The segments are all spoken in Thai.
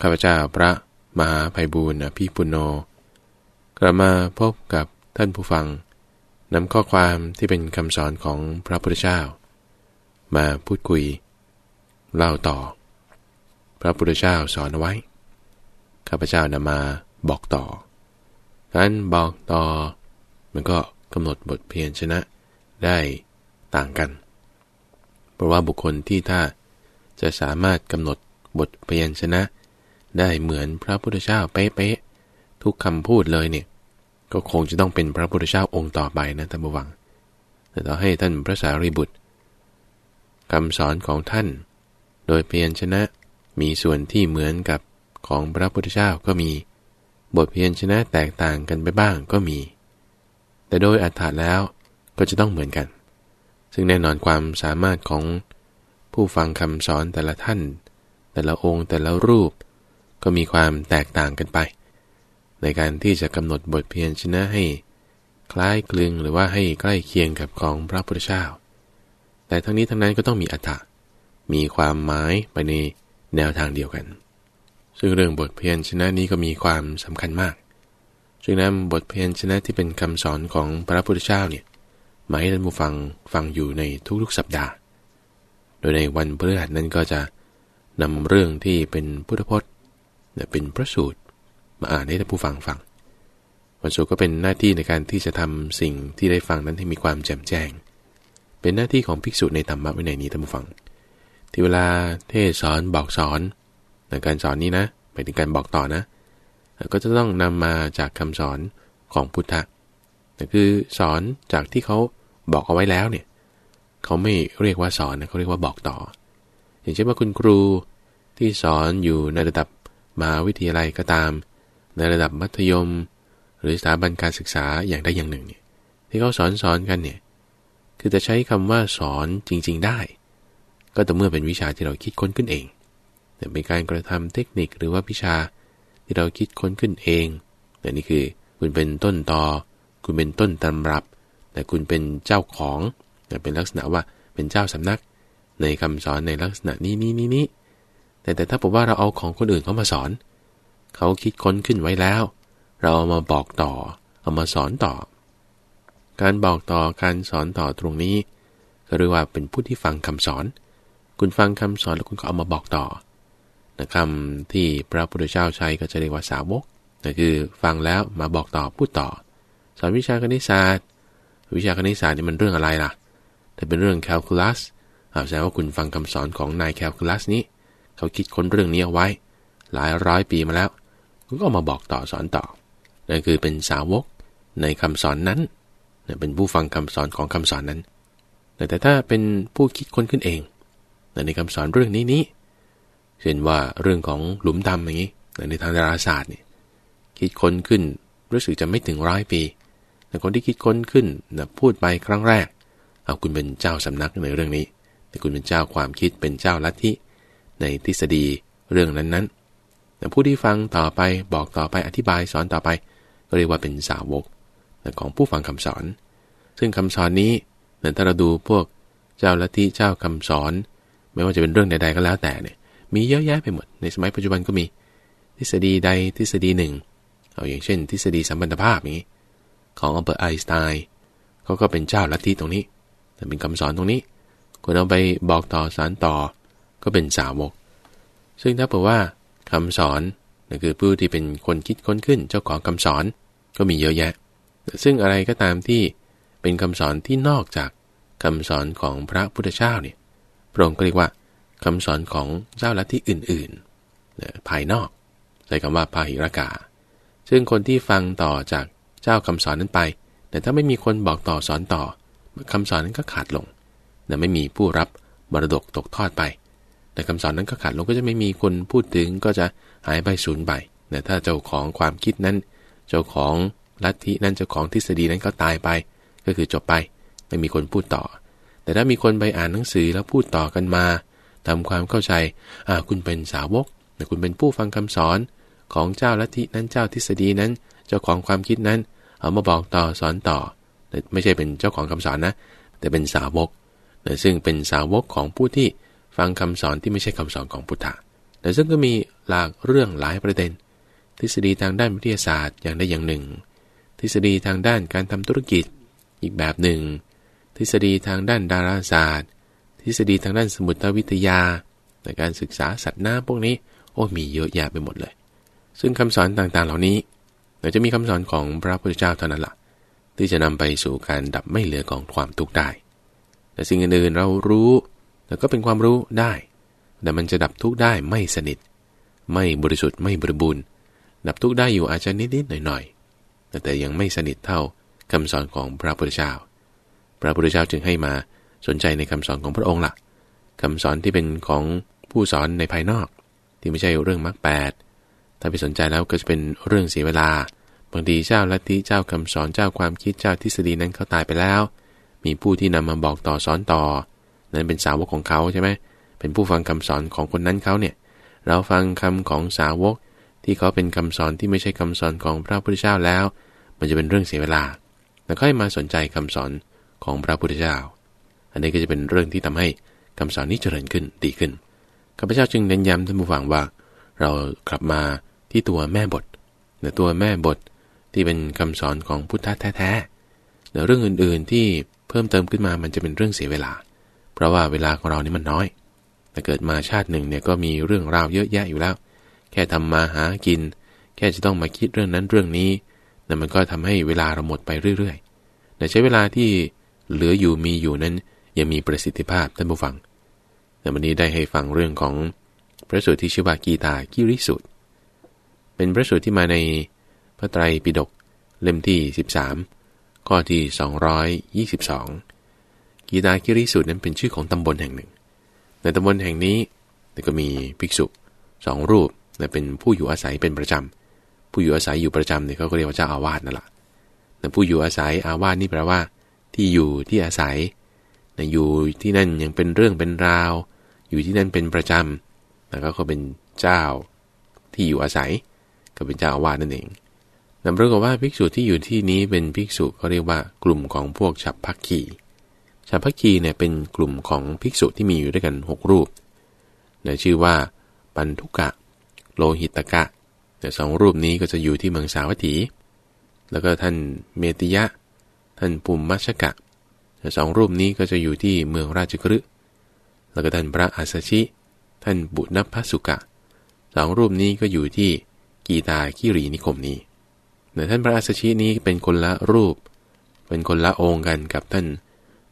ข้าพเจ้าพระมหาภัยบูรณ์พิปุโนกลับมาพบกับท่านผู้ฟังนำข้อความที่เป็นคำสอนของพระพุทธเจ้า มาพูดคุย เล่าต่อ พระพุทธเจ้าสอนไว้ ข้าพเจ้านำมาบอกต่อ การบอกต่อ มันก็กำหนดบทเพียรชนะได้ต่างกัน เพราะว่าบุคคลที่ถ้าจะสามารถกำหนดบทเพียรชนะ ได้เหมือนพระพุทธเจ้าเป๊ะๆทุกคำพูดเลยเนี่ย ก็คงจะต้องเป็นพระพุทธเจ้าองค์ต่อไปนะท่านผู้ฟัง แต่ต่อให้ท่านพระสารีบุตรคำสอนของท่าน โดยเพียรชนะมีส่วนที่เหมือนกับของพระพุทธเจ้าก็มี บทเพียรชนะแตกต่างกันไปบ้างก็มี แต่โดยอัตถาแล้วก็จะต้องเหมือนกัน ซึ่งแน่นอนความสามารถของผู้ฟังคำสอนแต่ละท่าน แต่ละองค์แต่ละรูป ก็มีความแตกต่างกันไป ในการที่จะกำหนดบทเพียรชนะให้ คล้ายคลึงหรือว่าให้ใกล้เคียงกับของพระพุทธเจ้า แต่ทั้งนี้ทั้งนั้นก็ต้องมีอัตถะมีความหมายไปในแนวทางเดียวกัน ซึ่งเรื่องบทเพียรชนะนี้ก็มีความสำคัญมาก จึงนำบทเพียรชนะที่เป็นคำสอนของพระพุทธเจ้าเนี่ยมาให้ท่านผู้ฟังฟังอยู่ในทุกๆสัปดาห์ โดยในวันพฤหัสนั้นก็จะนำเรื่องที่เป็นพุทธพจน์ เป็นพระสูตรมาอ่านให้ท่านผู้ฟังฟังวันศุกร์ก็เป็นหน้าที่ในการที่จะทำสิ่งที่ได้ฟังนั้นให้มีความแจ่มแจ้ง เป็นหน้าที่ของภิกษุในธรรมะวินัยนี้ท่านผู้ฟัง ที่เวลาเทศสอนบอกสอนในการสอนนี้นะไปถึงการบอกต่อนะ ก็จะต้องนำมาจากคำสอนของพุทธะแต่คือสอนจากที่เขาบอกเอาไว้แล้วเนี่ยเขาไม่เรียกว่าสอนนะเขาเรียกว่าบอกต่อ อย่างเช่นว่าคุณครูที่สอนอยู่ในระดับ มหาวิทยาลัยก็ตาม ในระดับมัธยม หรือสถาบันการศึกษาอย่างใดอย่างหนึ่งเนี่ยที่เขาสอนสอนกันเนี่ยคือจะใช้คำว่าสอนจริง ๆได้ ก็ต่อเมื่อเป็นวิชาที่เราคิดค้นขึ้นเอง แต่เป็นการกระทำเทคนิคหรือว่าวิชาที่เราคิดค้นขึ้นเองแต่นี่คือคุณเป็นต้นตอ คุณเป็นต้นตำรับ แต่คุณเป็นเจ้าของแต่เป็นลักษณะว่าเป็นเจ้าสำนัก ในคำสอนในลักษณะนี้นี้นี้นี้ แต่แต่ถ้าผมว่าเราเอาของคนอื่นเขามาสอน เขาคิดค้นขึ้นไว้แล้ว เราเอามาบอกต่อ เอามาสอนต่อ การบอกต่อการสอนต่อตรงนี้ ก็เรียกว่าเป็นผู้ที่ฟังคำสอน คุณฟังคำสอนแล้วคุณก็เอามาบอกต่อคำที่พระพุทธเจ้าใช้ก็จะเรียกว่าสาวกนั่นคือฟังแล้วมาบอกต่อพูดต่อ สอนวิชาคณิตศาสตร์ วิชาคณิตศาสตร์นี่มันเรื่องอะไรล่ะ แต่เป็นเรื่องแคลคูลัสอาแสดงว่าคุณฟังคำสอนของนายแคลคูลัสนี้ เขาคิดค้นเรื่องนี้เอาไว้ หลายร้อยปีมาแล้วก็มาบอกต่อสอนต่อนั่นคือเป็นสาวกในคำสอนนั้นเป็นผู้ฟังคำสอนของคำสอนนั้น แต่ถ้าเป็นผู้คิดค้นขึ้นเองในคำสอนเรื่องนี้นี้เช่นว่าเรื่องของหลุมดำอย่างนี้ในทางดาราศาสตร์เนี่ยคิดค้นขึ้นรู้สึกจะไม่ถึงร้อยปี แต่คนที่คิดค้นขึ้นนะพูดไปครั้งแรก เอาคุณเป็นเจ้าสำนักในเรื่องนี้ แต่คุณเป็นเจ้าความคิดเป็นเจ้าลัทธิ ในทฤษฎีเรื่องนั้นๆแต่ผู้ที่ฟังต่อไปบอกต่อไปอธิบายสอนต่อไป ก็เรียกว่าเป็นสาวกของผู้ฟังคำสอน ซึ่งคำสอนนี้ถ้าเราดูพวกเจ้าลัทธิเจ้าคำสอน ไม่ว่าจะเป็นเรื่องใดๆก็แล้วแต่เนี่ยมีเยอะแยะไปหมด ในสมัยปัจจุบันก็มี ทฤษฎีใดทฤษฎีหนึ่ง เอาอย่างเช่น ทฤษฎีสัมพันธภาพนี้ ของอัลเบิร์ตไอน์สไตน์เขาก็เป็นเจ้าลัทธิตรงนี้ แต่เป็นคำสอนตรงนี้คนเอาไปบอกต่อสารต่อ ก็เป็นสาวก ซึ่งถ้าบอว่าคำสอนนั่นคือผู้ที่เป็นคนคิดค้นขึ้นเจ้าของคำสอนก็มีเยอะแยะ ซึ่งอะไรก็ตามที่เป็นคำสอนที่นอกจากคำสอนของพระพุทธเจ้าเนี่ยพระองค์ก็เรียกว่าคำสอนของเจ้าลัทธิอื่นๆ ภายนอก ใช้คำว่าพาหิรกา ซึ่งคนที่ฟังต่อจากเจ้าคำสอนนั้นไป แต่ถ้าไม่มีคนบอกต่อสอนต่อคำสอนนั้นก็ขาดลงแต่ไม่มีผู้รับมรดกตกทอดไป แต่คำสอนนั้นก็ขาดลงก็จะไม่มีคนพูดถึงก็จะหายไปสูญไปแต่ถ้าเจ้าของความคิดนั้น เจ้าของลัทธินั้นเจ้าของทฤษฎีนั้นก็ตายไป ก็คือจบไป ไม่มีคนพูดต่อ แต่ถ้ามีคนไปอ่านหนังสือแล้วพูดต่อกันมาทำความเข้าใจอ่าคุณเป็นสาวกแต่คุณเป็นผู้ฟังคำสอนของเจ้าลัทธินั้นเจ้าทฤษฎีนั้น เจ้าของความคิดนั้น เอามาบอกต่อสอนต่อไม่ใช่เป็นเจ้าของคำสอนนะ แต่เป็นสาวก ซึ่งเป็นสาวกของผู้ที่ ฟังคำสอนที่ไม่ใช่คำสอนของพุทธะแต่ซึ่งก็มีหลากเรื่องหลายประเด็น ทฤษฎีทางด้านวิทยาศาสตร์อย่างใดอย่างหนึ่ง ทฤษฎีทางด้านการทำธุรกิจอีกแบบหนึ่ง ทฤษฎีทางด้านดาราศาสตร์ ทฤษฎีทางด้านสมุทรวิทยาในการศึกษาสัตว์น้ำพวกนี้ โอ้มีเยอะแยะไปหมดเลย ซึ่งคำสอนต่างๆ เหล่านี้เราจะมีคำสอนของพระพุทธเจ้าเท่านั้นละ่ะ ที่จะนำไปสู่การดับไม่เหลือของความทุกข์ได้ แต่สิ่งอื่นๆเรารู้ แล้วก็เป็นความรู้ได้ แต่มันจะดับทุกข์ได้ไม่สนิท ไม่บริสุทธิ์ไม่บริบูรณ์ ดับทุกข์ได้อยู่อาจจะนิดๆหน่อยๆ แต่ยังไม่สนิทเท่าคำสอนของพระพุทธเจ้า พระพุทธเจ้าจึงให้มาสนใจในคำสอนของพระองค์ละ่ะคำสอนที่เป็นของผู้สอนในภายนอก ที่ไม่ใช่เรื่องมรรคแปดถ้าไปสนใจแล้วก็จะเป็นเรื่องเสียเวลา บางทีเจ้าลัทธิเจ้าคำสอนเจ้าความคิดเจ้าทฤษฎีนั้นเขาตายไปแล้ว มีผู้ที่นำมาบอกต่อสอนต่อ นั้นเป็นสาวกของเขาใช่ไหมเป็นผู้ฟังคำสอนของคนนั้นเขาเนี่ย เราฟังคำของสาวกที่เขาเป็นคำสอนที่ไม่ใช่คำสอนของพระพุทธเจ้าแล้ว มันจะเป็นเรื่องเสียเวลาแล้วค่อยมาสนใจคำสอนของพระพุทธเจ้า อันนี้ก็จะเป็นเรื่องที่ทำให้คำสอนนี้เจริญขึ้นดีขึ้นข้าพเจ้าจึงเน้นย้ำท่านผู้ฟังว่า เรากลับมาที่ตัวแม่บทในตัวแม่บทที่เป็นคำสอนของพุทธะแท้ๆในเรื่องอื่นๆที่เพิ่มเติมขึ้นมามันจะเป็นเรื่องเสียเวลา ราะว่าเวลาของเรานี่มันน้อย แต่เกิดมาชาติหนึ่งเนี่ยก็มีเรื่องราวเยอะแยะอยู่แล้ว แค่ทำมาหากิน แค่จะต้องมาคิดเรื่องนั้นเรื่องนี้นั่นมันก็ทำให้เวลาเราหมดไปเรื่อยๆ แต่ใช้เวลาที่เหลืออยู่มีอยู่นั้นยังมีประสิทธิภาพท่านผู้ฟัง แต่วันนี้ได้ให้ฟังเรื่องของพระสูตรที่ชื่อว่ากีตากิริสุตเป็นพระสูตรที่มาในพระไตรปิฎกเล่มที่ 13 ข้อที่ 222 กีตาคิริสุตนั้นเป็นชื่อของตำบลแห่งหนึ่ง ในตำบลแห่งนี้ก็มีภิกษุสองรูปเป็นผู้อยู่อาศัยเป็นประจำ ผู้อยู่อาศัยอยู่ประจำเนี่ยเขาเรียกว่าเจ้าอาวาสนั่นแหละแต่ผู้อยู่อาศัยอาวาสนี่แปลว่า ที่อยู่ที่อาศัยอยู่ที่นั่นยังเป็นเรื่องเป็นราว อยู่ที่นั่นเป็นประจำแล้วก็เขาเป็นเจ้าที่อยู่อาศัย ก็เป็นเจ้าอาวาสนั่นเองนำเรื่องว่าภิกษุที่อยู่ที่นี้เป็นภิกษุเขาเรียกว่ากลุ่มของพวกฉับพักขี ฉับพักขีเนี่ยเป็นกลุ่มของภิกษุที่มีอยู่ด้วยกัน 6 รูปนะชื่อว่า ปันทุกะ โลหิตกะแต่สองรูปนี้ก็จะอยู่ที่เมืองสาวัตถี แล้วก็ท่านเมติยะ ท่านปุมมัชกะสองรูปนี้ก็จะอยู่ที่เมืองราชกฤห์แล้วก็ท่านพระอัสชิ ท่านบุณพสุกะ สองรูปนี้ก็อยู่ที่กีตาคิรีนิคมนี้แต่ท่านพระอัสชินี้เป็นคนละรูป เป็นคนละองค์กันกับท่าน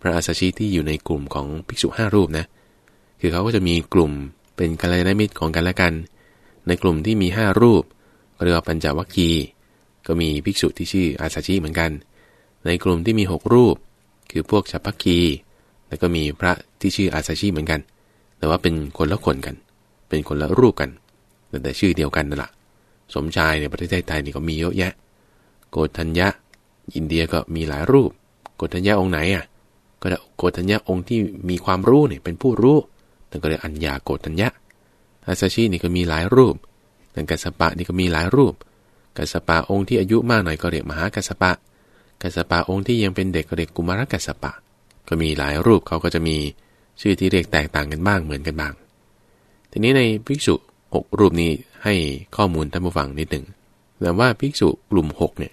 พระอัสชิที่อยู่ในกลุ่มของภิกษุห้ารูปนะ คือเขาก็จะมีกลุ่มเป็นกัลยาณมิตรของกันและกัน ในกลุ่มที่มีห้ารูปเรียกว่าปัญจวัคคีก็มีภิกษุที่ชื่ออาสชิเหมือนกัน ในกลุ่มที่มีหกรูป คือพวกฉัพพคี แล้วก็มีพระที่ชื่ออาซาชิเหมือนกัน แต่ว่าเป็นคนละคนกัน เป็นคนละรูปกัน แต่ชื่อเดียวกันนั่นแหละสมชายในประเทศไทยนี่ก็มีเยอะแยะ โกฏัญญะ อินเดียก็มีหลายรูป โกฏัญญะองค์ไหนอะ ก็โกฏัญญะองค์ที่มีความรู้เนี่ยเป็นผู้รู้นั่นก็เรียอัญญาโกฏัญญะอาซาชินี่ก็มีหลายรูปแต่กัสปะนี่ก็มีหลายรูป กัสปะองค์ที่อายุมากหน่อยก็เรียกมหากัสปะ กัสปะองค์ที่ยังเป็นเด็กก็เรียกกุมารกัสปะ ก็มีหลายรูปเขาก็จะมีชื่อที่เรียกแตกต่างกันบ้างเหมือนกันบ้าง ทีนี้ในภิกษุหกรูปนี้ให้ข้อมูลท่านผู้ฟังนิดหนึ่งแต่ว่าภิกษุกลุ่ม 6 เนี่ย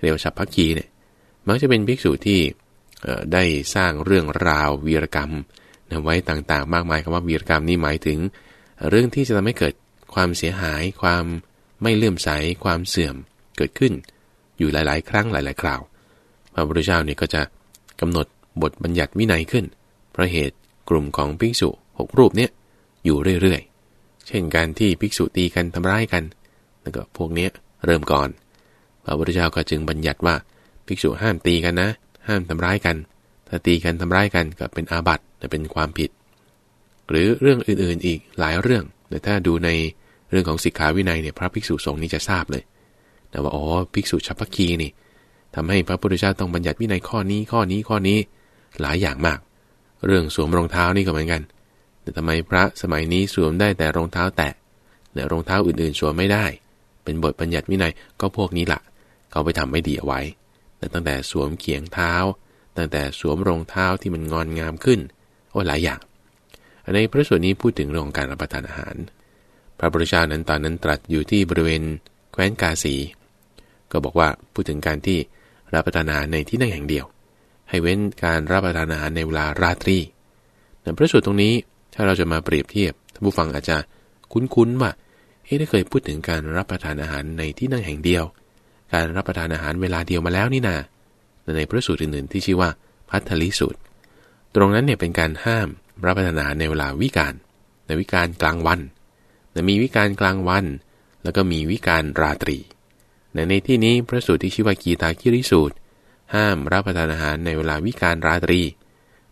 เรียกว่าฉับพักคีเนี่ย มักจะเป็นภิกษุที่ ได้สร้างเรื่องราววีรกรรมไว้ต่างๆ มากมายคำว่าวีรกรรมนี่หมายถึง เรื่องที่จะทำให้เกิดความเสียหาย ความไม่เลื่อมใส ความเสื่อมเกิดขึ้น อยู่หลายๆ ครั้งหลายๆ คราว พระพุทธเจ้าเนี่ยก็จะกำหนดบทบัญญัติวินัยขึ้น เพราะเหตุกลุ่มของภิกษุหกรูปเนี่ยอยู่เรื่อยๆ เช่นการที่ภิกษุตีกันทำร้ายกันแล้วก็พวกนี้เริ่มก่อน พระพุทธเจ้าก็จึงบัญญัติว่าภิกษุห้ามตีกันนะ ห้ามทำร้ายกัน ถ้าตีกันทำร้ายกันก็เป็นอาบัติจะเป็นความผิด หรือเรื่องอื่นๆอีกหลายเรื่องแต่ถ้าดูในเรื่องของสิกขาวินัยเนี่ยพระภิกษุสงฆ์นี่จะทราบเลยแต่ว่าอ๋อภิกษุชัพพคีนี่ทำให้พระพุทธเจ้าต้องบัญญัติวินัยข้อนี้ข้อนี้ข้อนี้หลายอย่างมาก เรื่องสวมรองเท้านี่ก็เหมือนกัน แต่ทำไมพระสมัยนี้สวมได้แต่รองเท้าแตะแต่รองเท้าอื่นๆสวมไม่ได้ เป็นบทบัญญัติวินัยก็พวกนี้ละเขาไปทำไม่ดีเอาไว้ ต่ตั้งแต่สวมเขียงเท้า ตั้งแต่สวมรองเท้าที่มันงอนงามขึ้น โอ้หลายอย่าง ในพระสูตรนี้พูดถึงเรื่องการรับประทานอาหาร พระพุทธเจ้านั้นตอนนั้นตรัสอยู่ที่บริเวณแคว้นกาสี ก็บอกว่าพูดถึงการที่รับประทานอาหารในที่นั่งแห่งเดียว ให้เว้นการรับประทานอาหารในเวลาราตรีในพระสูตรตรงนี้ถ้าเราจะมาเปรียบเทียบท่านผู้ฟังอาจจะคุ้นๆว่าเฮ้ได้เคยพูดถึงการรับประทานอาหารในที่นั่งแห่งเดียว การรับประทานอาหารเวลาเดียวมาแล้วนี่นาในพระสูตรอื่นๆที่ชื่อว่าพัทธลิสูตร ตรงนั้นเนี่ยเป็นการห้ามรับประทานอาหารในเวลาวิการในวิการกลางวันแต่มีวิการกลางวัน แล้วก็มีวิการราตรีในที่นี้พระสูตรที่ชื่อว่ากีตาคิริสูตร ห้ามรับประทานอาหารในเวลาวิการราตรี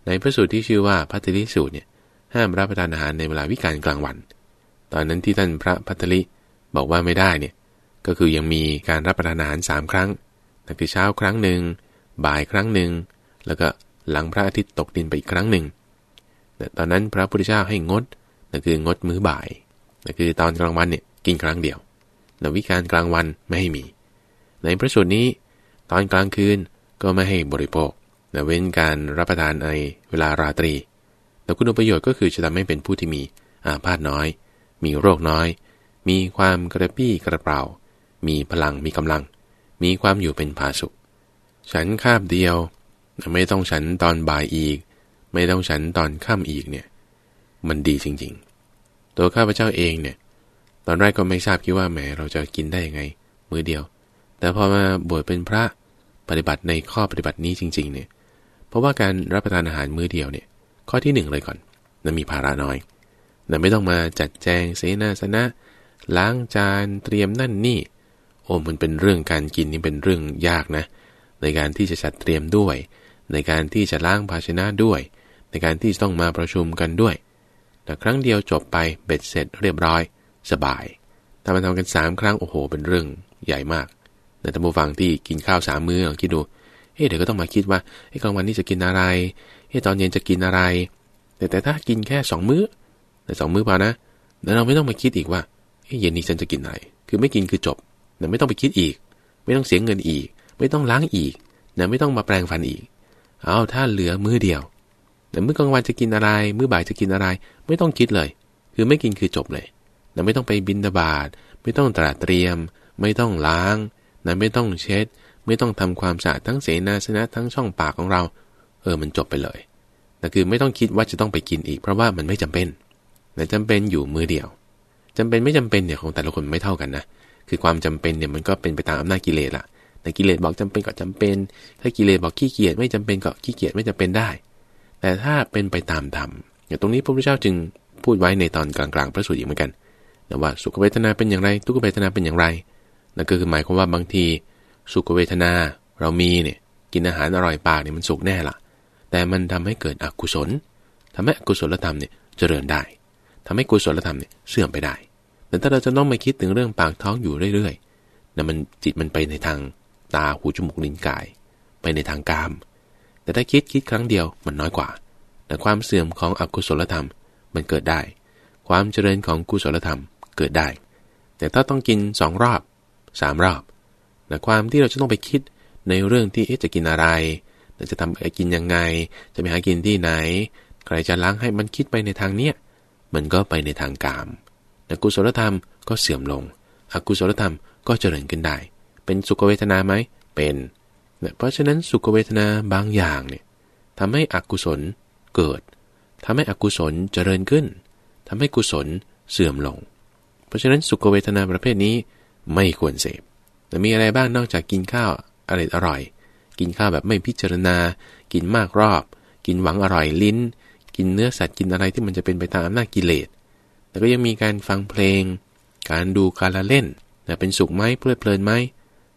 ในพระสูตรที่ชื่อว่าพัทลิสูตรเนี่ยห้ามรับประทานอาหารในเวลาวิการกลางวัน ตอนนั้นที่ท่านพระพัทลิบอกว่าไม่ได้เนี่ย ก็คือยังมีการรับประทานอาหารสามครั้งนั่นคือเช้าครั้งหนึ่ง บ่ายครั้งหนึ่ง แล้วก็หลังพระอาทิตย์ตกดินไปอีกครั้งหนึ่ง ตอนนั้นพระพุทธเจ้าให้งดนั่นคืองดมื้อบ่ายนั่นคือตอนกลางวันเนี่ยกินครั้งเดียวแต่วิการกลางวันไม่ให้มี ในพระสูตรนี้ ตอนกลางคืนก็ไม่ให้บริโภคแต่เว้นการรับประทานในเวลาราตรี แต่คุณประโยชน์ก็คือจะทำให้เป็นผู้ที่มีอาพาธน้อย มีโรคน้อย มีความกระปี้กระเป๋า มีพลังมีกำลัง มีความอยู่เป็นผาสุข ฉันคาบเดียว ไม่ต้องฉันตอนบ่ายอีก ไม่ต้องฉันตอนค่ำอีกเนี่ย มันดีจริงๆ ตัวข้าพเจ้าเองเนี่ย ตอนแรกก็ไม่ทราบคิดว่าแหมเราจะกินได้ยังไง มื้อเดียว แต่พอมาบวชเป็นพระปฏิบัติในข้อปฏิบัตินี้จริง ๆ เนี่ย เพราะว่าการรับประทานอาหารมื้อเดียวเนี่ย ข้อที่หนึ่งเลยก่อนนั้นมีภาระน้อยแต่ไม่ต้องมาจัดแจงเสนาสนะ ล้างจานเตรียมนั่นนี่ โอ้มันเป็นเรื่องการกินนี่เป็นเรื่องยากนะ ในการที่จะจัดเตรียมด้วย ในการที่จะล้างภาชนะด้วย ในการที่ต้องมาประชุมกันด้วย แต่ครั้งเดียวจบไปเบ็ดเสร็จเรียบร้อย สบายถ้ามันทำกันสามครั้งโอ้โห เป็นเรื่องใหญ่มาก แต่ท่านผู้ฟังที่กินข้าวสามมื้อคิดดูเฮ้เดี๋ยวก็ต้องมาคิดว่าไอ้กลางวันนี้จะกินอะไรเฮ้ตอนเย็นจะกินอะไร แต่แต่ถ้ากินแค่สองมื้อ แต่สองมื้อพอนะแล้วเราไม่ต้องมาคิดอีกว่าเฮ้เย็นนี้ฉันจะกินอะไร คือไม่กินคือจบ แต่ไม่ต้องไปคิดอีก ไม่ต้องเสียเงินอีก ไม่ต้องล้างอีกนะไม่ต้องมาแปลงฟันอีก เอาถ้าเหลือมื้อเดียวแต่มื้อกลางวันจะกินอะไร มื้อบ่ายจะกินอะไร ไม่ต้องคิดเลย คือไม่กินคือจบเลยนะไม่ต้องไปบินตบาดไม่ต้องตราเตรียม ไม่ต้องล้างนะไม่ต้องเช็ด ไม่ต้องทำความสะอาดทั้งเสนาสนะทั้งช่องปากของเรา เออมันจบไปเลยแต่คือไม่ต้องคิดว่าจะต้องไปกินอีก เพราะว่ามันไม่จำเป็นแต่จำเป็นอยู่มือเดียวจำเป็นไม่จำเป็นเนี่ยของแต่ละคนไม่เท่ากันนะ คือความจำเป็นเนี่ยมันก็เป็นไปตามอำนาจกิเลสละแต่กิเลสบอกจำเป็นก็จำเป็น ถ้ากิเลสบอกขี้เกียจไม่จำเป็นก็ขี้เกียจไม่จำเป็นได้ แต่ถ้าเป็นไปตามธรรมอย่างตรงนี้พระพุทธเจ้าจึงพูดไว้ในตอนกลางๆพระสูตรอีกเหมือนกันแต่ว่าสุขเวทนาเป็นอย่างไรทุกขเวทนาเป็นอย่างไรนั่นก็คือหมายความว่าบางที สุขเวทนาเรามีเนี่ยกินอาหารอร่อยปากเนี่ยมันสุขแน่ละแต่มันทำให้เกิดอกุศลทำให้อกุศลธรรมเนี่ยเจริญได้ทำให้กุศลธรรมเนี่ยเสื่อมไปได้ แต่ถ้าเราจะต้องมาคิดถึงเรื่องปากท้องอยู่เรื่อยๆนั่นมันจิตมันไปในทางตาหูจมูกลิ้นกาย ไปในทางกาม แต่ถ้าคิดคิดครั้งเดียวมันน้อยกว่า แต่ความเสื่อมของอกุศลธรรมมันเกิดได้ ความเจริญของกุศลธรรมเกิดได้ แต่ถ้าต้องกินสองรอบสามรอบแต่ความที่เราจะต้องไปคิดในเรื่องที่จะกินอะไร จะทำอะไรกินยังไง จะไปหากินที่ไหน ใครจะล้างให้มันคิดไปในทางเนี้ย มันก็ไปในทางกาม แต่กุศลธรรมก็เสื่อมลงอกุศลธรรมก็เจริญขึ้นได้ เป็นสุขเวทนาไหมเป็นเพราะฉะนั้นสุขเวทนาบางอย่างเนี่ยทำให้อกุศลเกิดทำให้อกุศลเจริญขึ้นทำให้กุศลเสื่อมลง เพราะฉะนั้นสุขเวทนาประเภทนี้ไม่ควรเสพแต่มีอะไรบ้างนอกจากกินข้าวอร่อยอร่อย กินข้าวแบบไม่พิจารณา กินมากรอบ กินหวังอร่อยลิ้น กินเนื้อสัตว์กินอะไรที่มันจะเป็นไปตามอำนาจกิเลส แต่ก็ยังมีการฟังเพลง การดูการละเล่นแต่เป็นสุขไหมเพลิดเพลินไหม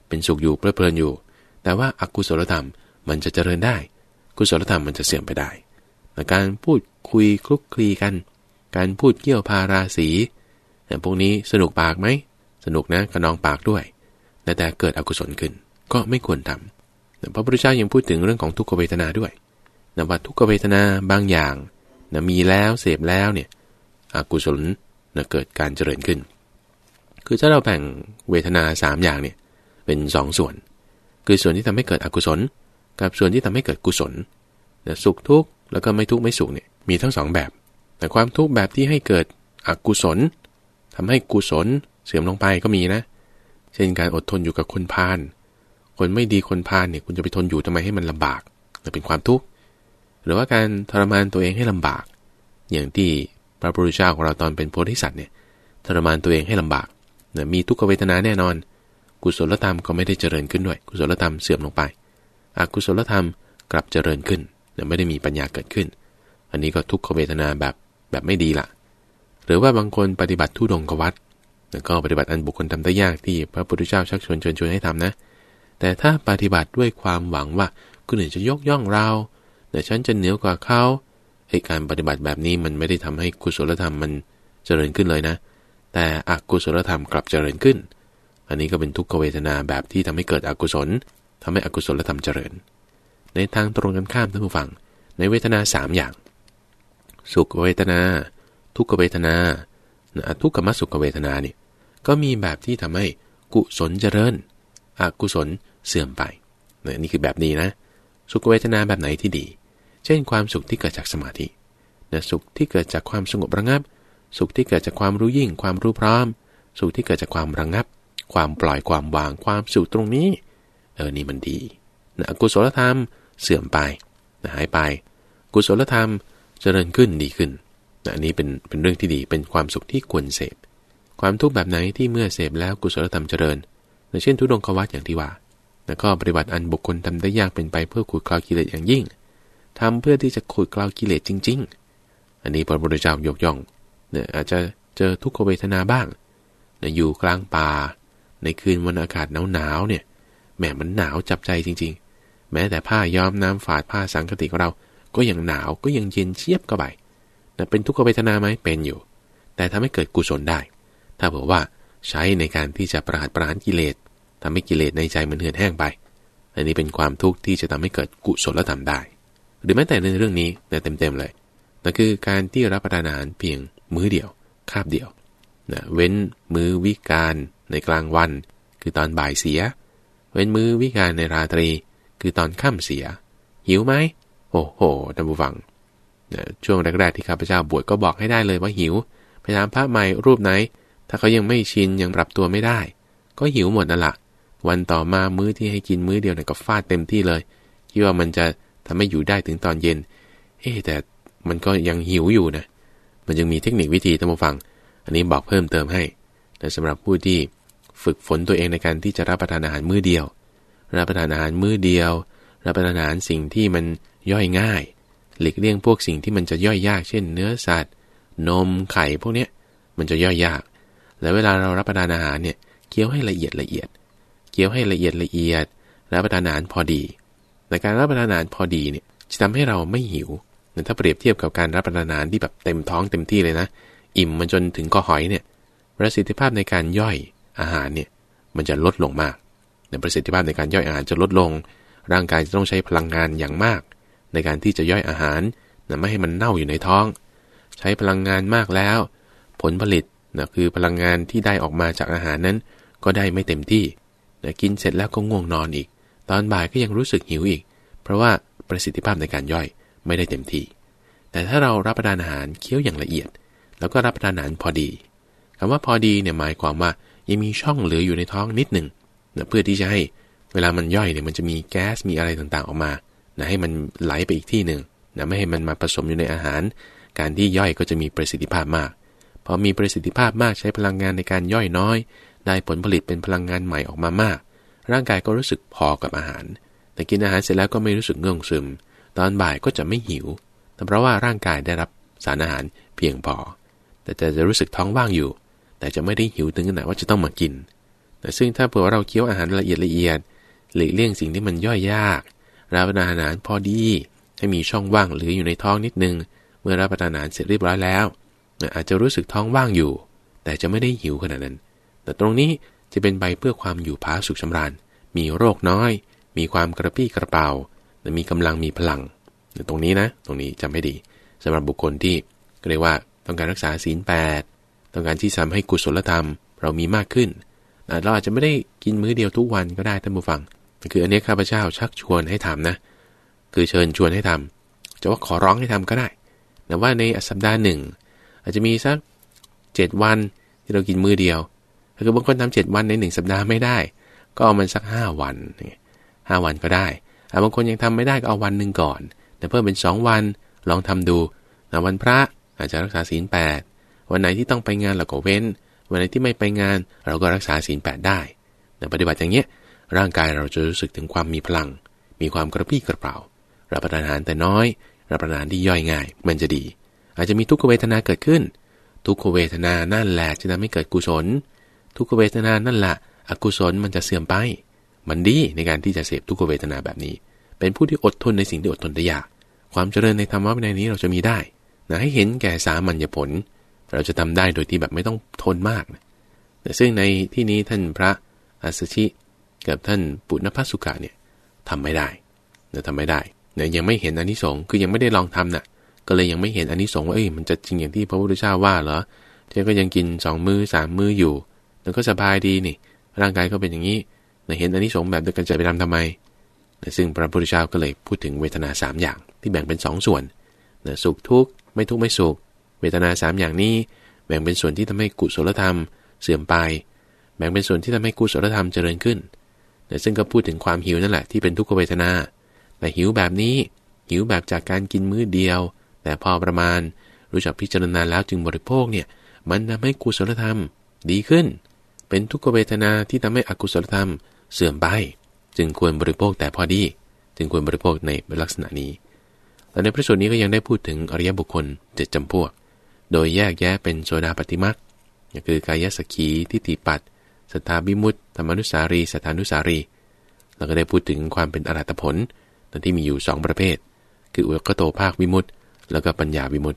เป็นสุขอยู่เพลิดเพลินอยู่ แต่ว่าอากุศลธรรมมันจะเจริญได้ กุศลธรรมมันจะเสื่อมไปได้การพูดคุยคลุกคลีกัน การพูดเกี่ยวพาราศีพวกนี้สนุกปากไหมสนุกนะกระนองปากด้วย แต่แต่เกิดอกุศลขึ้นก็ไม่ควรทำพระพุทธเจ้ายังพูดถึงเรื่องของทุกขเวทนาด้วยนะว่าทุกขเวทนาบางอย่างนะมีแล้วเสพแล้วเนี่ย อกุศลนะเกิดการเจริญขึ้น คือถ้าเราแบ่งเวทนาสามอย่างเนี่ยเป็นสองส่วน คือส่วนที่ทำให้เกิดอกุศล กับส่วนที่ทำให้เกิดกุศลนะสุขทุกข์แล้วก็ไม่ทุกข์ไม่สุขเนี่ยมีทั้งสองแบบ แต่ความทุกข์แบบที่ให้เกิดอกุศลททำให้กุศลเสื่อมลงไปก็มีนะ เช่นการอดทนอยู่กับคนพาลคนไม่ดีคนพาลเนี่ยคุณจะไปทนอยู่ทำไมให้มันลำบากแต่เป็นความทุกข์หรือว่าการทรมานตัวเองให้ลำบาก อย่างที่ พระพุทธเจ้าของเราตอนเป็นโพธิสัตว์เนี่ยทรมานตัวเองให้ลำบากนะมีทุกขเวทนาแน่นอน กุศลธรรมก็ไม่ได้เจริญขึ้นด้วย กุศลธรรมเสื่อมลงไปอกุศลธรรมกลับเจริญขึ้นแต่ไม่ได้มีปัญญาเกิดขึ้น อันนี้ก็ทุกขเวทนาแบบแบบไม่ดีละหรือว่าบางคนปฏิบัติทุดงกวัดแล้วก็ปฏิบัติอันบุคคลทำได้ยากที่พระพุทธเจ้าชักชวนเชิญชวนให้ทำนะ แต่ถ้าปฏิบัติด้วยความหวังว่าคนอื่นจะยกย่องเราแต่ฉันจะเหนือกว่าเขา ไอ้การปฏิบัติแบบนี้มันไม่ได้ทำให้กุศลธรรมมันเจริญขึ้นเลยนะ แต่อกุศลธรรมกลับเจริญขึ้น อันนี้ก็เป็นทุกขเวทนาแบบที่ทำให้เกิดอกุศลทำให้อกุศลธรรมเจริญ ในทางตรงกันข้ามท่านผู้ฟัง ในเวทนาสามอย่าง สุขเวทนา ทุกขเวทนาทุกขมสุขเวทนานี่ก็มีแบบที่ทำให้กุศลเจริญ อกุศลเสื่อมไปนี่คือแบบนี้นะ สุขเวทนาแบบไหนที่ดี เช่นความสุขที่เกิดจากสมาธินะสุขที่เกิดจากความสงบระงับ สุขที่เกิดจากความรู้ยิ่ง ความรู้พร้อม สุขที่เกิดจากความระงับ ความปล่อยความวางความสุขตรงนี้ เออนี่มันดีนะกุศลธรรมเสื่อมไปนะหายไป กุศลธรรมเจริญขึ้นดีขึ้นนะอันนี้เป็นเป็นเรื่องที่ดีเป็นความสุขที่ควรเสพ ความทุกข์แบบไหนที่เมื่อเสพแล้วกุศลธรรมเจริญนะเช่นทุดงควัตอย่างที่ว่าแล้วก็ปฏิบัติอันบุคคลทำได้ยากเป็นไปเพื่อขูดกลากิเลสอย่างยิ่ง ทำเพื่อที่จะขูดกลาวกิเลสจริง ๆ อันนี้พระพุทธเจ้ายกย่องเนี่ยอาจจะเจอทุกขเวทนาบ้างเนี่ยอยู่กลางป่า ในคืนวันอากาศหนาวๆเนี่ยแหมมันหนาวจับใจจริง ๆ แม้แต่ผ้าย้อมน้ำฝาดผ้าสังคติของเรา ก็ยังหนาวก็ยังเย็นเชียบก็ไปแต่เป็นทุกขเวทนาไหมเป็นอยู่ แต่ทำให้เกิดกุศลได้ ถ้าบอกว่าใช้ในการที่จะประหารประหารกิเลสทำให้กิเลสในใจมันเหือดแห้งไป อันนี้เป็นความทุกข์ที่จะทำให้เกิดกุศลธรรมได้ หรือแม้แต่ในเรื่องนี้นะเต็มๆเลยนั่นคือการที่รับประทานอาหารเพียงมื้อเดียวคาบเดียวนะเว้นมื้อวิกาลในกลางวัน คือตอนบ่ายเสีย เว้นมื้อวิกาลในราตรี คือตอนค่ำเสีย หิวไหมโอ้โหท่านผู้ฟังนะช่วงแรกๆที่ข้าพเจ้าบวชก็บอกให้ได้เลยว่าหิว ไปถามพระใหม่รูปไหน ถ้าเขายังไม่ชินยังปรับตัวไม่ได้ ก็หิวหมดนั่นแหละวันต่อมามื้อที่ให้กินมื้อเดียวเนี่ยก็ฟาดเต็มที่เลยคิดว่ามันจะ ทำให้อยู่ได้ถึงตอนเย็น เอ๊แต่มันก็ยังหิวอยู่นะ มันยังมีเทคนิควิธีท่านผู้ฟัง อันนี้บอกเพิ่มเติมให้แต่สำหรับผู้ที่ฝึกฝนตัวเองในการที่จะรับประทานอาหารมื้อเดียว รับประทานอาหารมื้อเดียว รับประทานอาหารสิ่งที่มันย่อยง่าย หลีกเลี่ยงพวกสิ่งที่มันจะย่อยยาก เช่น เนื้อสัตว์ นม ไข่พวกเนี้ย มันจะย่อยยาก แล้วเวลาเรารับประทานอาหารเนี่ย เคี้ยวให้ละเอียดละเอียด เคี้ยวให้ละเอียดละเอียด รับประทานอาหารพอดี ในการรับประทานอาหารพอดีเนี่ยจะทำให้เราไม่หิวถ้าเปรียบเทียบกับการรับประทานอาหารที่แบบเต็มท้องเต็มที่เลยนะ อิ่มมันจนถึงคอหอยเนี่ยประสิทธิภาพในการย่อยอาหารเนี่ยมันจะลดลงมากในประสิทธิภาพในการย่อยอาหารจะลดลง ร่างกายจะต้องใช้พลังงานอย่างมาก ในการที่จะย่อยอาหารนะไม่ให้มันเน่าอยู่ในท้อง ใช้พลังงานมากแล้ว ผลผลิตนะคือพลังงานที่ได้ออกมาจากอาหารนั้น ก็ได้ไม่เต็มที่นะกินเสร็จแล้วก็ง่วงนอนอีก ตอนบ่ายก็ยังรู้สึกหิวอีก เพราะว่าประสิทธิภาพในการย่อยไม่ได้เต็มที่ แต่ถ้าเรารับประทานอาหารเคี้ยวอย่างละเอียด แล้วก็รับประทานอาหารพอดีคำว่าพอดีเนี่ยหมายความว่ายังมีช่องเหลืออยู่ในท้องนิดหนึ่งนะเพื่อที่จะให้เวลามันย่อยเนี่ยมันจะมีแก๊สมีอะไรต่างๆออกมานะให้มันไหลไปอีกที่หนึ่งนะไม่ให้มันมาผสมอยู่ในอาหาร การที่ย่อยก็จะมีประสิทธิภาพมากพอมีประสิทธิภาพมากใช้พลังงานในการย่อยน้อย ได้ผลผลิตเป็นพลังงานใหม่ออกมามาก ร่างกายก็รู้สึกพอกับอาหาร แต่กินอาหารเสร็จแล้วก็ไม่รู้สึกเงื่องซึม ตอนบ่ายก็จะไม่หิวแต่เพราะว่าร่างกายได้รับสารอาหารเพียงพอ แต่จะจะรู้สึกท้องว่างอยู่ แต่จะไม่ได้หิวถึงขนาดว่าจะต้องมากิน แต่ซึ่งถ้าเผื่อเราเคี้ยวอาหารละเอียดละเอียดหลีกเลี่ยงสิ่งที่มันย่อยยากรับประทานอาหารพอดี ให้มีช่องว่างหรืออยู่ในท้องนิดนึง เมื่อรับประทานอาหารเสร็จเรียบร้อยแล้ว อาจจะรู้สึกท้องว่างอยู่ แต่จะไม่ได้หิวขนาดนั้น แต่ตรงนี้ จะเป็นไปเพื่อความอยู่ผาสุขชำราญ มีโรคน้อย มีความกระปี้กระเป๋าและมีกำลังมีพลัง ตรงนี้นะ ตรงนี้จำให้ดีสำหรับบุคคลที่เรียกว่าต้องการรักษาศีลแปดต้องการที่ทำให้กุศลธรรม เรามีมากขึ้น เราอาจจะไม่ได้กินมื้อเดียวทุกวันก็ได้ท่านผู้ฟัง คืออันนี้ข้าพเจ้าชักชวนให้ทำนะ คือเชิญชวนให้ทำจะว่าขอร้องให้ทำก็ได้ แต่ว่าในสัปดาห์หนึ่งอาจจะมีสักเจ็ดวันที่เรากินมื้อเดียว ถ้าเกิดบางคนทำเจ็ดวันในหนึ่งสัปดาห์ไม่ได้ ก็เอามันสักห้าวันห้าวันก็ได้บางคนยังทำไม่ได้ก็เอาวันหนึ่งก่อน แต่เพิ่มเป็นสองวันลองทำดูวันพระอาจจะรักษาศีลแปดวันไหนที่ต้องไปงานเราก็เว้น วันไหนที่ไม่ไปงานเราก็รักษาศีลแปดได้แต่ปฏิบัติอย่างเนี้ยร่างกายเราจะรู้สึกถึงความมีพลัง มีความกระปี้กระเป๋ารับประทานอาหารแต่น้อย รับประทานที่ย่อยง่าย มันจะดี อาจจะมีทุกขเวทนาเกิดขึ้น ทุกขเวทนานั่นแหละจะทำให้เกิดกุศล ทุกขเวทนานั่นแหละอกุศลมันจะเสื่อมไป มันดีในการที่จะเสพทุกขเวทนาแบบนี้ เป็นผู้ที่อดทนในสิ่งที่อดทนได้ยาก ความเจริญในธรรมะในนี้เราจะมีได้นะให้เห็นแก่สามัญญผล เราจะทำได้โดยที่แบบไม่ต้องทนมากนะแต่ซึ่งในที่นี้ท่านพระอัสชิกับท่านปุณพสุกะเนี่ยทำไม่ได้นะทำไม่ได้เนี่ยยังไม่เห็นอนนิสงส์คือยังไม่ได้ลองทำนะ่ะ ก็เลยยังไม่เห็นอนนิสงส์ว่าเอ้ยมันจะจริงอย่างที่พระพุทธเจ้าว่าเหรอเจ้าก็ยังกินสองมือสามมืออยู่ แล้วก็สบายดีนี่ ร่างกายก็เป็นอย่างนี้เห็นอนนิสงส์แบบเดียวกันจะไปทำทำไม ซึ่งพระพุทธเจ้าก็เลยพูดถึงเวทนาสามอย่างที่แบ่งเป็น2สส่วนสุขทุกข์ไม่ทุกข์ไม่สุข เวทนาสามอย่างนี้ แบ่งเป็นส่วนที่ทำให้กุศลธรรม เสื่อมไป แบ่งเป็นส่วนที่ทำให้กุศลธรรมเจริญขึ้นซึ่งก็พูดถึงความหิวนั่นแหละที่เป็นทุกขเวทนา แต่หิวแบบนี้ หิวแบบจากการกินมื้อเดียว แต่พอประมาณ รู้จักพิจารณาแล้วจึงบริโภคเนี่ย มันทำให้กุศลธรรมดีขึ้น เป็นทุกขเวทนาที่ทำให้อกุศลธรรมเสื่อมไป จึงควรบริโภคแต่พอดี จึงควรบริโภคในลักษณะนี้แต่ในพระสูตรนี้ก็ยังได้พูดถึงอริยบุคคลเจ็ดจำพวก โดยแยกแยะเป็นโซดาปฏิมักคือกายสักขีทิฏฐิปัตสตาบิมุตธรรมนุสารีสถานุสารี เราก็ได้พูดถึงความเป็นอรัตผลที่มีอยู่ 2 ประเภท คืออุกโตภาควิมุตแล้วก็ปัญญาวิมุต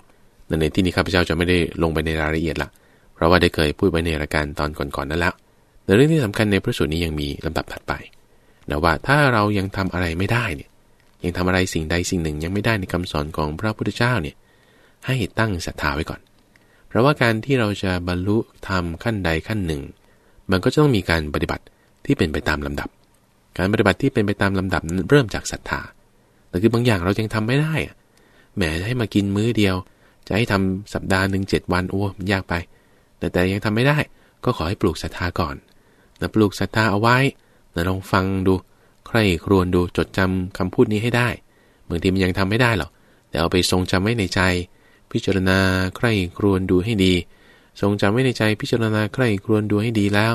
ในที่นี้ข้าพเจ้าจะไม่ได้ลงไปในรายละเอียดละ เพราะว่าได้เคยพูดไว้ในรายการตอนก่อนๆนั่นแล้วแต่เรื่องที่สำคัญในพระสูตรนี้ยังมีลำดับถัดไปนะว่าถ้าเรายังทำอะไรไม่ได้เนี่ยยังทำอะไรสิ่งใดสิ่งหนึ่งยังไม่ได้ในคำสอนของพระพุทธเจ้าเนี่ยให้ตั้งศรัทธาไว้ก่อน เพราะว่าการที่เราจะบรรลุธรรมขั้นใดขั้นหนึ่ง มันก็จะต้องมีการปฏิบัติที่เป็นไปตามลำดับ การปฏิบัติที่เป็นไปตามลำดับเริ่มจากศรัทธาแต่คือบางอย่างเรายังทำไม่ได้อะแหมให้มากินมื้อเดียว จะให้ทำสัปดาห์หนึ่งเจ็ดวันโอ้ยากไป แต่แต่ยังทำไม่ได้ ก็ขอให้ปลูกศรัทธาก่อนนะปลูกศรัทธาเอาไว้นะลองฟังดู ใครครวญดูจดจำคำพูดนี้ให้ได้บางทีมันยังทำไม่ได้หรอกแต่เอาไปทรงจำไว้ในใจ พิจารณาใครครวญดูให้ดี ทรงจำไว้ในใจพิจารณาใคร่ครวญดูให้ดีแล้ว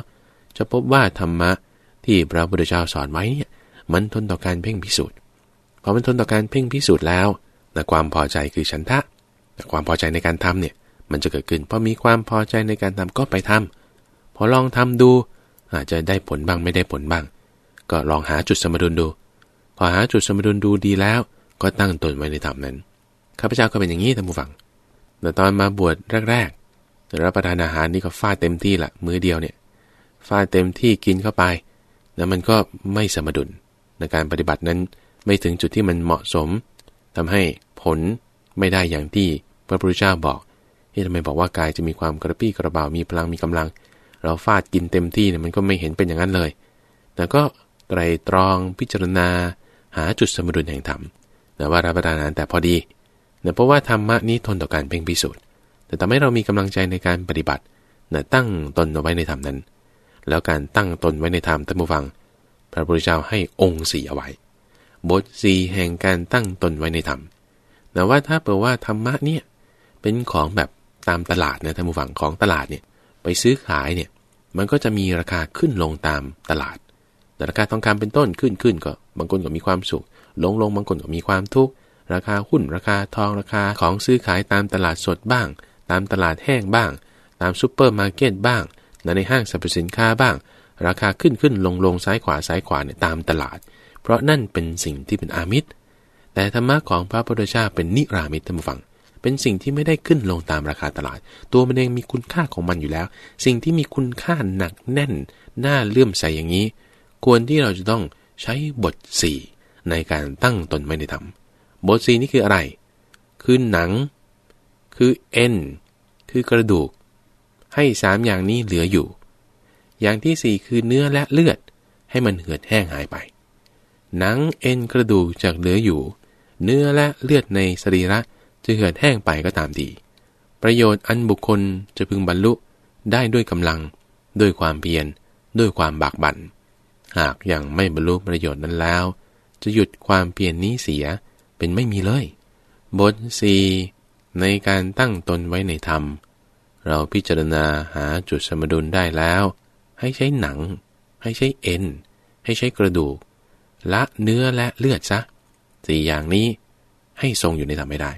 จะพบว่าธรรมะที่พระพุทธเจ้าสอนไว้เนี่ยมันทนต่อการเพ่งพิสูจน์พอมันทนต่อการเพ่งพิสูจน์แล้วแต่ความพอใจคือฉันทะ แต่ความพอใจในการทำเนี่ย มันจะเกิดขึ้นพอมีความพอใจในการทำก็ไปทำพอลองทำดู อาจจะได้ผลบ้างไม่ได้ผลบ้าง ก็ลองหาจุดสมดุลดู พอหาจุดสมดุลดูดีแล้ว ก็ตั้งตนไว้ในธรรมนั้นข้าพเจ้าก็เป็นอย่างนี้ท่านผู้ฟังแต่ตอนมาบวชแรกๆรับประทานอาหารนี่ก็ฟาดเต็มที่ละมื้อเดียวเนี่ยฟาดเต็มที่กินเข้าไปแล้วมันก็ไม่สมดุลในการปฏิบัตินั้นไม่ถึงจุดที่มันเหมาะสมทำให้ผลไม่ได้อย่างที่พระพุทธเจ้าบอก ที่ทำไมบอกว่ากายจะมีความกระปี้กระเบามีพลังมีกำลัง เราฟาดกินเต็มที่เนี่ยมันก็ไม่เห็นเป็นอย่างนั้นเลย แต่ก็ไตรตรองพิจารณา หาจุดสมดุลแห่งธรรมแต่ว่ารับประทานอาหารแต่พอดีเนื่เพราะว่าธรรมะนี้ทนต่อการเพ่งพิสูจน์แต่ทำให้เรามีกำลังใจในการปฏิบัตินะตั้งตนเอาไว้ในธรรมนั้น แล้วการตั้งตนไว้ในธรรมท่านผู้ฟัง พระพุทธเจ้าให้องค์สี่เอาไว้ บทสี่แห่งการตั้งตนไว้ในธรรมแต่ว่าถ้าเปิดว่าธรรมะเนี่ยเป็นของแบบ ตามตลาดนะท่านผู้ฟังของตลาดเนี่ยไปซื้อขายเนี่ยมันก็จะมีราคาขึ้นลงตามตลาด แต่ราคาทองคำเป็นต้นขึ้นขึ้นก็บางคนก็มีความสุข ลงลงบางคนก็มีความทุกข์ ราคาหุ้นราคาทองราคาของซื้อขายตามตลาดสดบ้าง ตามตลาดแห้งบ้าง ตามซูเปอร์มาร์เก็ตบ้าง ในห้างสรรพสินค้าบ้าง ราคาขึ้นขึ้นลงลงซ้ายขวาซ้ายขวาเนี่ยตามตลาด เพราะนั่นเป็นสิ่งที่เป็นอามิส แต่ธรรมะของพระพุทธเจ้าเป็นนิรามิตรท่านผู้ฟัง เป็นสิ่งที่ไม่ได้ขึ้นลงตามราคาตลาด ตัวมันเองมีคุณค่าของมันอยู่แล้ว สิ่งที่มีคุณค่าหนักแน่น น่าเลื่อมใสอย่างนี้ ควรที่เราจะต้องใช้บทสี่ในการตั้งตนไว้ในธรรม บทสี่นี่คืออะไร คือหนัง คือเอ็น คือกระดูก ให้สามอย่างนี้เหลืออยู่ อย่างที่สี่คือเนื้อและเลือด ให้มันเหือดแห้งหายไป หนังเอ็นกระดูกจากเหลืออยู่ เนื้อและเลือดในสรีระ จะเหือดแห้งไปก็ตามดี ประโยชน์อันบุคคลจะพึงบรรลุได้ด้วยกำลัง ด้วยความเพียร ด้วยความบากบัน่น หากยังไม่บรรลุประโยชน์นั้นแล้ว จะหยุดความเพียรนนี้เสียเป็นไม่มีเลย บทสีในการตั้งตนไว้ในธรรม เราพิจารณาหาจุดสมดุลได้แล้ว ให้ใช้หนัง ให้ใช้เอ็น ให้ใช้กระดูก ละเนื้อและเลือดซะสี่อย่างนี้ให้ทรงอยู่ในธรรมไม่ได้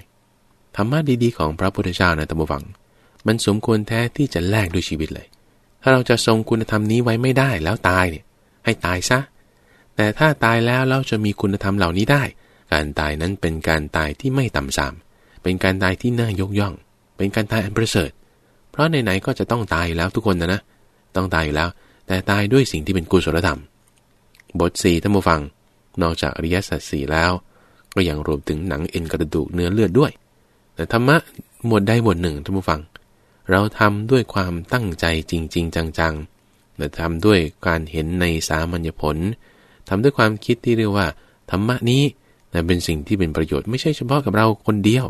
ธรรมะดีๆของพระพุทธเจ้านะตัมบูฟัง มันสมควรแท้ที่จะแลกด้วยชีวิตเลย ถ้าเราจะทรงคุณธรรมนี้ไว้ไม่ได้แล้วตายเนี่ยให้ตายซะ แต่ถ้าตายแล้วเราจะมีคุณธรรมเหล่านี้ได้ การตายนั้นเป็นการตายที่ไม่ต่ำสาม เป็นการตายที่น่ายกย่อง เป็นการตายอันประเสริฐ เพราะไหนๆก็จะต้องตายอยู่แล้วทุกคนนะนะ ต้องตายอยู่แล้ว แต่ตายด้วยสิ่งที่เป็นกุศลธรรม บทสี่ท่านผู้ฟัง นอกจากอริยสัจสี่แล้ว ก็ยังรวมถึงหนังเอ็นกระดูกเนื้อเลือดด้วย แต่ธรรมะหมวดใดหมวดหนึ่งท่านผู้ฟัง เราทำด้วยความตั้งใจจริง ๆ จังๆแต่ทำด้วยการเห็นในสามัญญผลทำด้วยความคิดที่เรียกว่าธรรมะนี้แต่เป็นสิ่งที่เป็นประโยชน์ไม่ใช่เฉพาะกับเราคนเดียว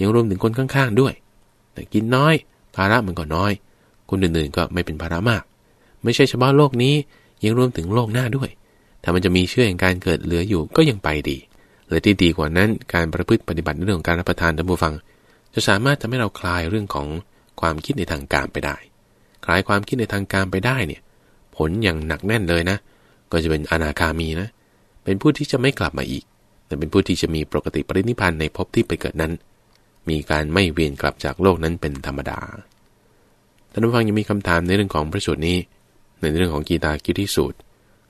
ยังรวมถึงคนข้างๆด้วย แต่กินน้อย ภาระมันก็น้อย คนอื่นๆก็ไม่เป็นภาระมาก ไม่ใช่เฉพาะโลกนี้ยังรวมถึงโลกหน้าด้วย ถ้ามันจะมีเชื่อแห่งการเกิดเหลืออยู่ก็ยังไปดี และที่ดีกว่านั้นการประพฤติปฏิบัติในเรื่องของการรับประทานท่านผู้ฟัง จะสามารถทำให้เราคลายเรื่องของความคิดในทางการไปได้ คลายความคิดในทางการไปได้เนี่ย ผลอย่างหนักแน่นเลยนะ ก็จะเป็นอนาคามีนะ เป็นผู้ที่จะไม่กลับมาอีก แต่เป็นผู้ที่จะมีปกติปรินิพานในภพที่ไปเกิดนั้น มีการไม่เวียนกลับจากโลกนั้นเป็นธรรมดาท่านผู้ฟังยังมีคำถามในเรื่องของพระสูตรนี้ ในเรื่องของกีตากิทิสูตร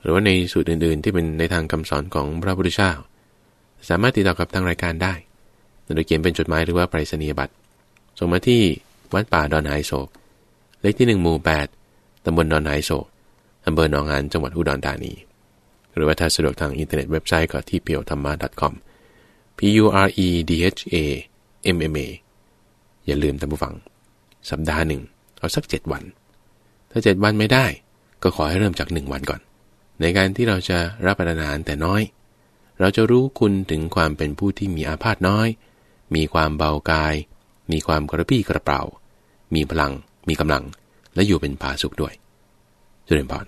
หรือว่าในสูตรอื่นๆ ที่เป็นในทางคำสอนของพระพุทธเจ้า สามารถติดต่อกับทางรายการได้ โดยเขียนเป็นจดหมายหรือว่าไปรษณียบัตร ส่งมาที่วัดป่าดอนหายโศก เลขที่ 1 หมู่ 8 ตำบลดอนหายโศกอำเภอหนองหานจังหวัดอุดรธานี หรือว่าถ้าสะดวกทางอินเทอร์เน็ตเว็บไซต์ก็ที่ pure ธรรมะ .com p u r e d h a m m a อย่าลืมท่านผู้ฟัง สัปดาห์หนึ่งเอาสักเจ็ดวัน ถ้าเจ็ดวันไม่ได้ ก็ขอให้เริ่มจากหนึ่งวันก่อน ในการที่เราจะรับประทานอาหารแต่น้อย เราจะรู้คุณถึงความเป็นผู้ที่มีอาพาธน้อย มีความเบากาย มีความกระปี้กระเป๋า มีพลัง มีกำลัง และอยู่เป็นผาสุขด้วยจุเรนพร